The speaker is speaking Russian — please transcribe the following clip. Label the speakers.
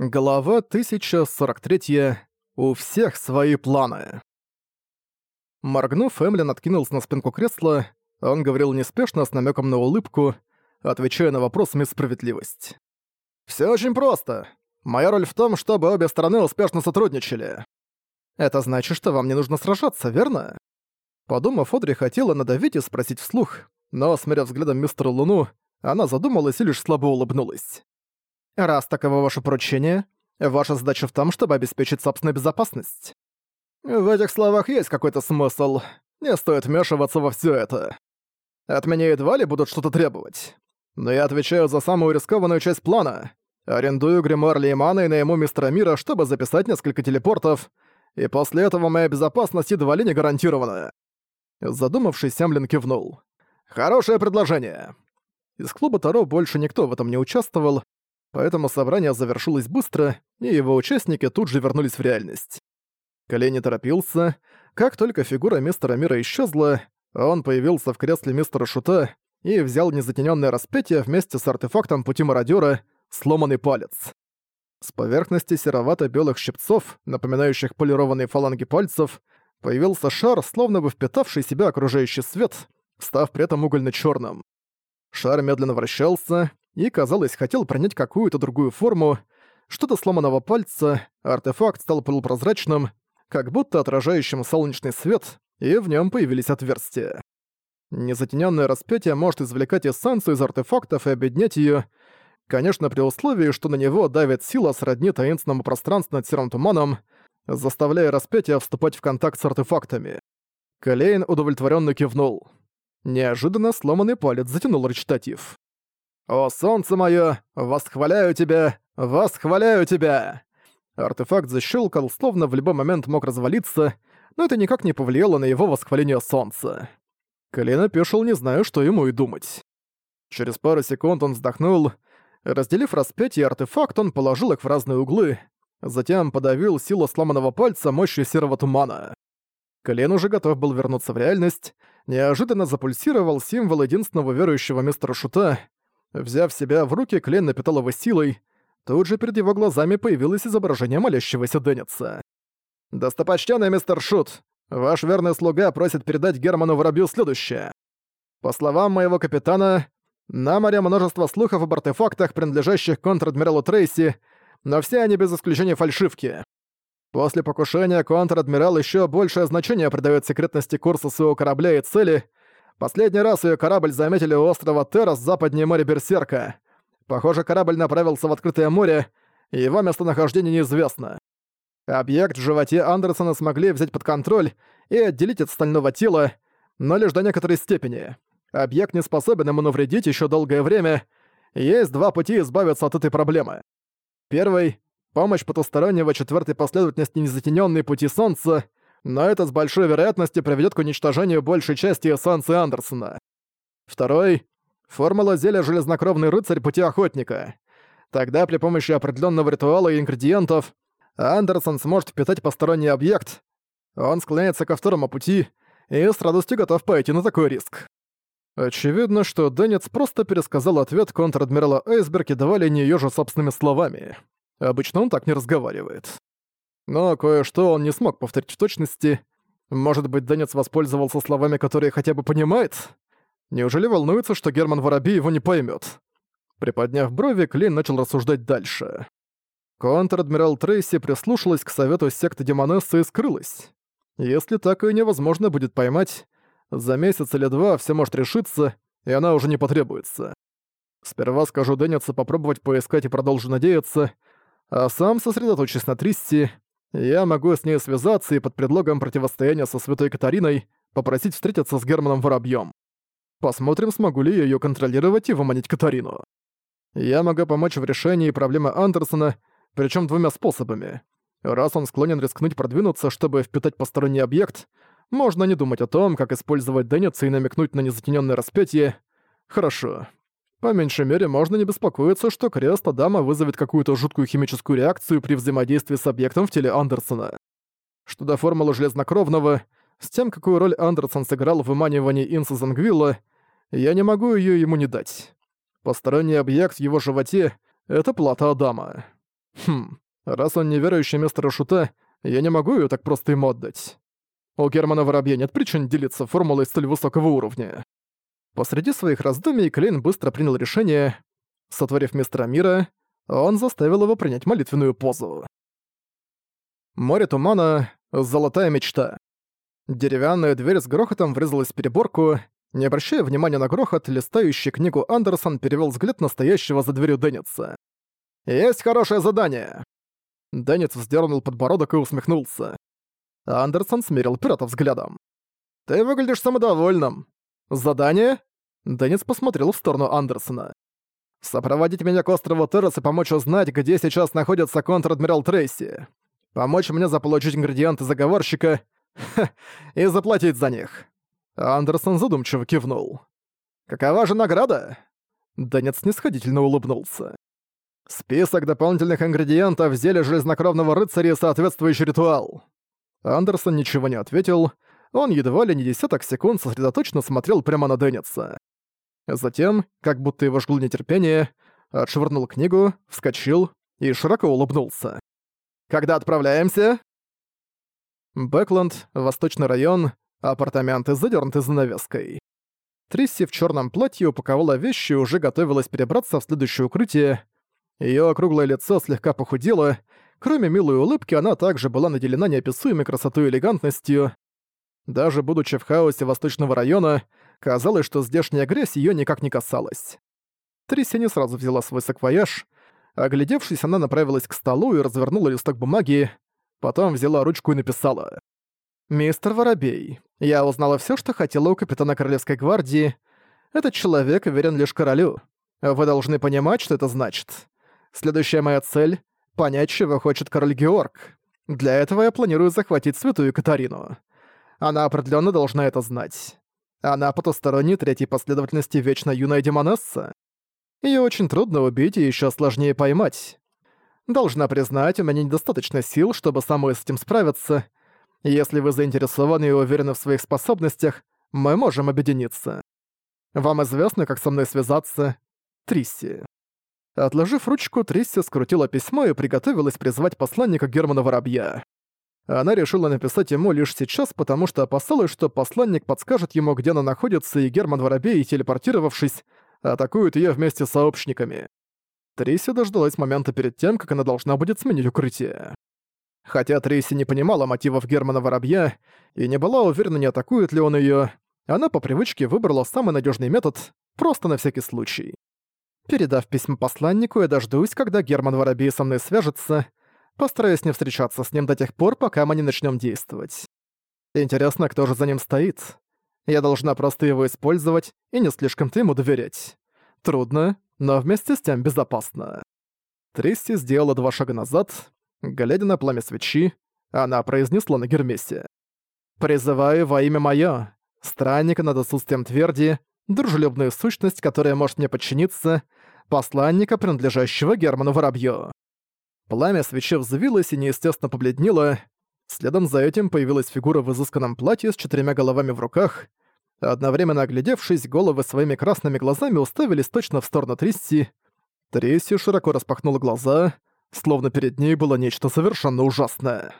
Speaker 1: Глава 1043. У всех свои планы. Моргнув, Эмлин откинулся на спинку кресла. Он говорил неспешно, с намеком на улыбку, отвечая на вопрос «Мисс Справедливость». «Всё очень просто. Моя роль в том, чтобы обе стороны успешно сотрудничали. Это значит, что вам не нужно сражаться, верно?» Подумав, Одри хотела надавить и спросить вслух, но, смиря взглядом мистера Луну, она задумалась и лишь слабо улыбнулась. Раз таково ваше поручение, ваша задача в том, чтобы обеспечить собственную безопасность. В этих словах есть какой-то смысл. Не стоит вмешиваться во все это. От меня едва ли будут что-то требовать. Но я отвечаю за самую рискованную часть плана. Арендую гримуар Леймана и найму мистера мира, чтобы записать несколько телепортов, и после этого моя безопасность едва ли не гарантирована. Задумавшись, Сямлин кивнул. «Хорошее предложение». Из клуба Таро больше никто в этом не участвовал, поэтому собрание завершилось быстро, и его участники тут же вернулись в реальность. Колени торопился. Как только фигура мистера Мира исчезла, он появился в кресле мистера Шута и взял незатенённое распятие вместе с артефактом пути мародёра «Сломанный палец». С поверхности серовато-белых щипцов, напоминающих полированные фаланги пальцев, появился шар, словно бы впитавший себя окружающий свет, став при этом угольно-чёрным. Шар медленно вращался, и, казалось, хотел принять какую-то другую форму, что-то сломанного пальца, артефакт стал полупрозрачным, как будто отражающим солнечный свет, и в нем появились отверстия. Незатененное распятие может извлекать эссенцию из артефактов и объединять ее, конечно, при условии, что на него давит сила сродни таинственному пространству над серым туманом, заставляя распятие вступать в контакт с артефактами. Калейн удовлетворенно кивнул. Неожиданно сломанный палец затянул речитатив. «О, солнце моё, восхваляю тебя! Восхваляю тебя!» Артефакт защелкал, словно в любой момент мог развалиться, но это никак не повлияло на его восхваление солнца. Колено опешил, не знаю, что ему и думать. Через пару секунд он вздохнул. Разделив распятие артефакт, он положил их в разные углы, затем подавил силу сломанного пальца мощью серого тумана. Колен уже готов был вернуться в реальность, неожиданно запульсировал символ единственного верующего мистера Шута, Взяв себя в руки, Клен напитал его силой. Тут же перед его глазами появилось изображение молящегося Денниса. «Достопочтенный мистер Шут, ваш верный слуга просит передать Герману Воробью следующее. По словам моего капитана, на море множество слухов об артефактах, принадлежащих контр-адмиралу Трейси, но все они без исключения фальшивки. После покушения контр-адмирал еще большее значение придает секретности курса своего корабля и цели — Последний раз ее корабль заметили у острова Террас западнее море Берсерка. Похоже, корабль направился в открытое море, и его местонахождение неизвестно. Объект в животе Андерсона смогли взять под контроль и отделить от стального тела, но лишь до некоторой степени. Объект не способен ему навредить еще долгое время. Есть два пути избавиться от этой проблемы. Первый — помощь потустороннего четвертой последовательности незатененной пути Солнца — но это с большой вероятностью приведет к уничтожению большей части эссанции Андерсона. Второй — формула зелья «Железнокровный рыцарь пути охотника». Тогда при помощи определенного ритуала и ингредиентов Андерсон сможет впитать посторонний объект. Он склоняется ко второму пути и с радостью готов пойти на такой риск. Очевидно, что Дэнец просто пересказал ответ контр-адмирала Айсберг и давали не её же собственными словами. Обычно он так не разговаривает но кое-что он не смог повторить в точности. Может быть, Дэнец воспользовался словами, которые хотя бы понимает? Неужели волнуется, что Герман Воробей его не поймет? Приподняв брови, Клин начал рассуждать дальше. Контр-адмирал Трейси прислушалась к совету секты Демонессы и скрылась. Если так и невозможно будет поймать, за месяц или два все может решиться, и она уже не потребуется. Сперва скажу Дэнница попробовать поискать и продолжу надеяться, а сам сосредоточусь на Трисси, я могу с ней связаться и под предлогом противостояния со Святой Катариной попросить встретиться с Германом Воробьём. Посмотрим, смогу ли я её контролировать и выманить Катарину. Я могу помочь в решении проблемы Андерсона, причём двумя способами. Раз он склонен рискнуть продвинуться, чтобы впитать посторонний объект, можно не думать о том, как использовать Денница и намекнуть на незатенённое распятие. Хорошо. По меньшей мере, можно не беспокоиться, что крест Адама вызовет какую-то жуткую химическую реакцию при взаимодействии с объектом в теле Андерсона. Что до формулы Железнокровного, с тем, какую роль Андерсон сыграл в выманивании Инса Зангвилла, я не могу ее ему не дать. Посторонний объект в его животе — это плата Адама. Хм, раз он неверующий мистера Шута, я не могу ее так просто ему отдать. У Германа Воробья нет причин делиться формулой столь высокого уровня. Посреди своих раздумий Клейн быстро принял решение. Сотворив мистера мира, он заставил его принять молитвенную позу. Море тумана — золотая мечта. Деревянная дверь с грохотом врезалась в переборку. Не обращая внимания на грохот, листающий книгу Андерсон перевел взгляд настоящего за дверью Денниса. «Есть хорошее задание!» Денниц вздернул подбородок и усмехнулся. Андерсон смерил пирата взглядом. «Ты выглядишь самодовольным. «Задание?» Деннис посмотрел в сторону Андерсона. «Сопроводить меня к острову Террас и помочь узнать, где сейчас находится контр-адмирал Трейси. Помочь мне заполучить ингредиенты заговорщика и заплатить за них». Андерсон задумчиво кивнул. «Какова же награда?» Денец снисходительно улыбнулся. «Список дополнительных ингредиентов в зелье железнокровного рыцаря и соответствующий ритуал». Андерсон ничего не ответил, он едва ли не десяток секунд сосредоточенно смотрел прямо на Денниса. Затем, как будто его жгло нетерпение, отшвырнул книгу, вскочил и широко улыбнулся. «Когда отправляемся?» Бэкленд, Восточный район, апартаменты задернуты занавеской. Трисси в черном платье упаковала вещи и уже готовилась перебраться в следующее укрытие. Ее округлое лицо слегка похудело, кроме милой улыбки она также была наделена неописуемой красотой и элегантностью, даже будучи в хаосе Восточного района, казалось, что здешняя грязь её никак не касалась. Трясини сразу взяла свой саквояж. Оглядевшись, она направилась к столу и развернула листок бумаги, потом взяла ручку и написала. «Мистер Воробей, я узнала всё, что хотела у капитана Королевской гвардии. Этот человек верен лишь королю. Вы должны понимать, что это значит. Следующая моя цель — понять, чего хочет король Георг. Для этого я планирую захватить святую Катарину. Она определенно должна это знать. Она потусторонней третьей последовательности вечно юная демонесса. Ее очень трудно убить и еще сложнее поймать. Должна признать, у меня недостаточно сил, чтобы самой с этим справиться. Если вы заинтересованы и уверены в своих способностях, мы можем объединиться. Вам известно, как со мной связаться? Трисси. Отложив ручку, Трисси скрутила письмо и приготовилась призвать посланника Германа Воробья. А она решила написать ему лишь сейчас, потому что опасалась, что посланник подскажет ему, где она находится, и Герман Воробей, телепортировавшись, атакует ее вместе с сообщниками. Трейси дождалась момента перед тем, как она должна будет сменить укрытие. Хотя Трейси не понимала мотивов Германа Воробья и не была уверена, не атакует ли он ее, она по привычке выбрала самый надежный метод, просто на всякий случай. Передав письмо посланнику, я дождусь, когда Герман Воробей со мной свяжется, Постараюсь не встречаться с ним до тех пор, пока мы не начнем действовать. Интересно, кто же за ним стоит? Я должна просто его использовать и не слишком-то ему доверять. Трудно, но вместе с тем безопасно. Тристи сделала два шага назад, глядя на пламя свечи, она произнесла на Гермесе. «Призываю во имя моё, странника над отсутствием тверди, дружелюбную сущность, которая может мне подчиниться, посланника, принадлежащего Герману Воробью. Пламя свечи взвилось и неестественно побледнело. Следом за этим появилась фигура в изысканном платье с четырьмя головами в руках. Одновременно оглядевшись, головы своими красными глазами уставились точно в сторону Трисси. Трисси широко распахнула глаза, словно перед ней было нечто совершенно ужасное.